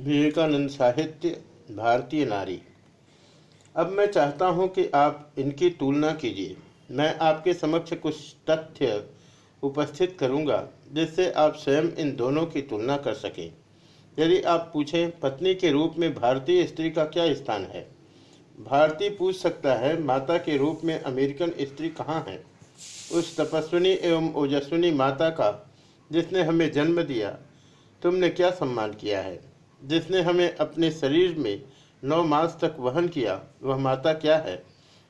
विवेकानंद साहित्य, भारतीय नारी। अब मैं चाहता हूँ कि आप इनकी तुलना कीजिए। मैं आपके समक्ष कुछ तथ्य उपस्थित करूँगा, जिससे आप स्वयं इन दोनों की तुलना कर सकें। यदि आप पूछें, पत्नी के रूप में भारतीय स्त्री का क्या स्थान है? भारतीय पूछ सकता है, माता के रूप में अमेरिकन स्त्री कहाँ है? उस तपस्विनी एवं ओजस्विनी माता का, जिसने हमें जन्म दिया, तुमने क्या सम्मान किया है? जिसने हमें अपने शरीर में नौ मास तक वहन किया, वह माता क्या है?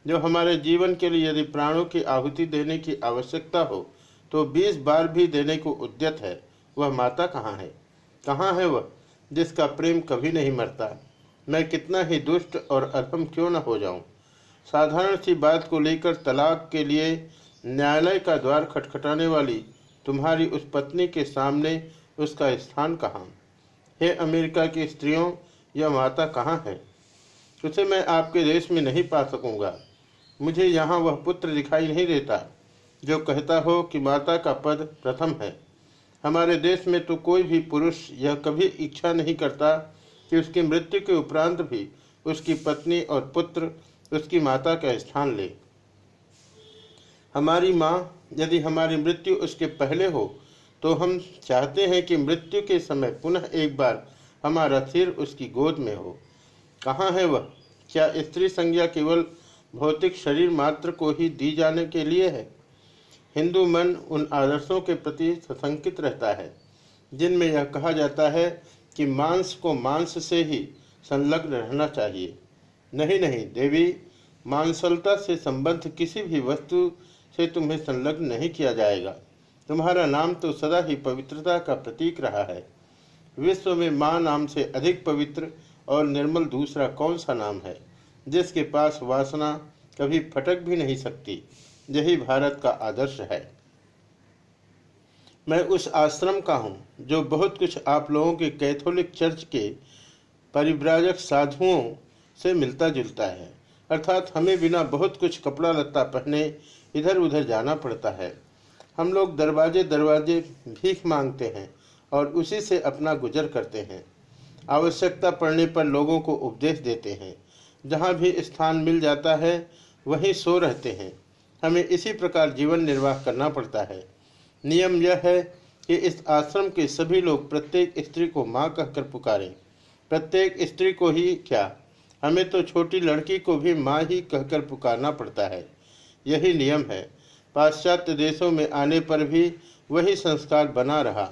जो हमारे जीवन के लिए यदि प्राणों की आहुति देने की आवश्यकता हो तो बीस बार भी देने को उद्यत है। वह माता कहाँ है? कहाँ है वह, जिसका प्रेम कभी नहीं मरता? मैं कितना ही दुष्ट और अधम क्यों न हो जाऊँ? साधारण सी बात को लेकर तलाक के लिए न्यायालय का द्वार खटखटाने वाली तुम्हारी उस पत्नी के सामने उसका स्थान कहाँ? हे अमेरिका की स्त्रियों, यह माता कहाँ है? उसे मैं आपके देश में नहीं पा सकूँगा। मुझे यहाँ वह पुत्र दिखाई नहीं देता, जो कहता हो कि माता का पद प्रथम है। हमारे देश में तो कोई भी पुरुष यह कभी इच्छा नहीं करता कि उसकी मृत्यु के उपरांत भी उसकी पत्नी और पुत्र उसकी माता का स्थान ले। हमारी माँ, यदि हमारी मृत्यु उसके पहले हो तो हम चाहते हैं कि मृत्यु के समय पुनः एक बार हमारा सिर उसकी गोद में हो। कहाँ है वह? क्या स्त्री संज्ञा केवल भौतिक शरीर मात्र को ही दी जाने के लिए है? हिंदू मन उन आदर्शों के प्रति सशंकित रहता है, जिनमें यह कहा जाता है कि मांस को मांस से ही संलग्न रहना चाहिए। नहीं नहीं, देवी, मांसलता से संबद्ध किसी भी वस्तु से तुम्हें संलग्न नहीं किया जाएगा। तुम्हारा नाम तो सदा ही पवित्रता का प्रतीक रहा है। विश्व में माँ नाम से अधिक पवित्र और निर्मल दूसरा कौन सा नाम है, जिसके पास वासना कभी फटक भी नहीं सकती, यही भारत का आदर्श है। मैं उस आश्रम का हूँ, जो बहुत कुछ आप लोगों के कैथोलिक चर्च के परिव्राजक साधुओं से मिलता जुलता है। अर्थात हमें बिना बहुत कुछ कपड़ा लत्ता पहने इधर उधर जाना पड़ता है। हम लोग दरवाजे दरवाजे भीख मांगते हैं और उसी से अपना गुजर करते हैं। आवश्यकता पड़ने पर लोगों को उपदेश देते हैं। जहाँ भी स्थान मिल जाता है, वहीं सो रहते हैं। हमें इसी प्रकार जीवन निर्वाह करना पड़ता है। नियम यह है कि इस आश्रम के सभी लोग प्रत्येक स्त्री को माँ कहकर पुकारें। प्रत्येक स्त्री को ही क्या? हमें तो छोटी लड़की को भी माँ ही कहकर पुकारना पड़ता है। यही नियम है। पाश्चात्य देशों में आने पर भी वही संस्कार बना रहा।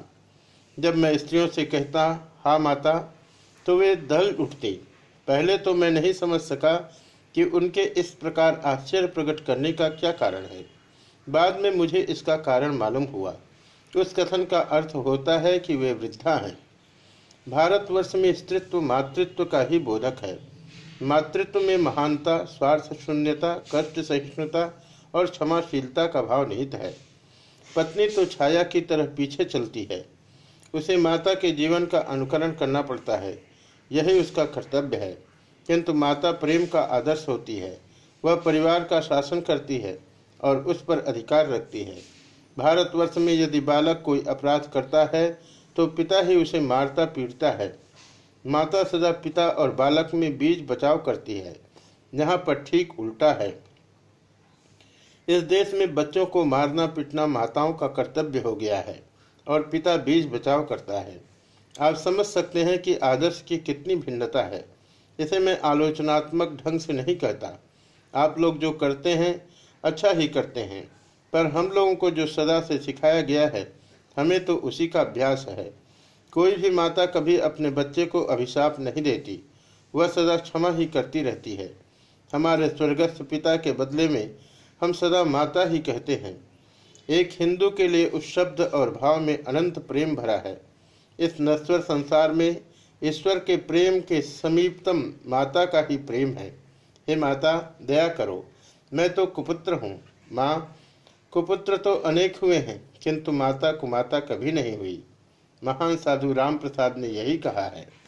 जब मैं स्त्रियों से कहता, हा माता तो वे दल उठते। पहले तो मैं नहीं समझ सका कि उनके इस प्रकार आश्चर्य प्रकट करने का क्या कारण है। बाद में मुझे इसका कारण मालूम हुआ। उस कथन का अर्थ होता है कि वे वृद्धा हैं। भारतवर्ष में स्त्रित्व मातृत्व का ही बोधक है। मातृत्व में महानता, स्वार्थ, शून्यता कष्ट सहिष्णुता और क्षमाशीलता का भाव निहित है। पत्नी तो छाया की तरह पीछे चलती है। उसे माता के जीवन का अनुकरण करना पड़ता है। यही उसका कर्तव्य है। किंतु माता प्रेम का आदर्श होती है। वह परिवार का शासन करती है और उस पर अधिकार रखती है। भारतवर्ष में यदि बालक कोई अपराध करता है तो पिता ही उसे मारता पीटता है। माता सदा पिता और बालक में बीज बचाव करती है। यहाँ पर ठीक उल्टा है। इस देश में बच्चों को मारना पीटना माताओं का कर्तव्य हो गया है और पिता बीज बचाव करता है। आप समझ सकते हैं कि आदर्श की कितनी भिन्नता है। इसे मैं आलोचनात्मक ढंग से नहीं कहता। आप लोग जो करते हैं अच्छा ही करते हैं। पर हम लोगों को जो सदा से सिखाया गया है, हमें तो उसी का अभ्यास है। कोई भी माता कभी अपने बच्चे को अभिशाप नहीं देती, वह सदा क्षमा ही करती रहती है। हमारे स्वर्गस्थ पिता के बदले में हम सदा माता ही कहते हैं। एक हिंदू के लिए उस शब्द और भाव में अनंत प्रेम भरा है। इस नश्वर संसार में ईश्वर के प्रेम के समीपतम माता का ही प्रेम है। हे माता, दया करो। मैं तो कुपुत्र हूँ। माँ, कुपुत्र तो अनेक हुए हैं, किंतु माता कुमाता कभी नहीं हुई। महान साधु राम प्रसाद ने यही कहा है।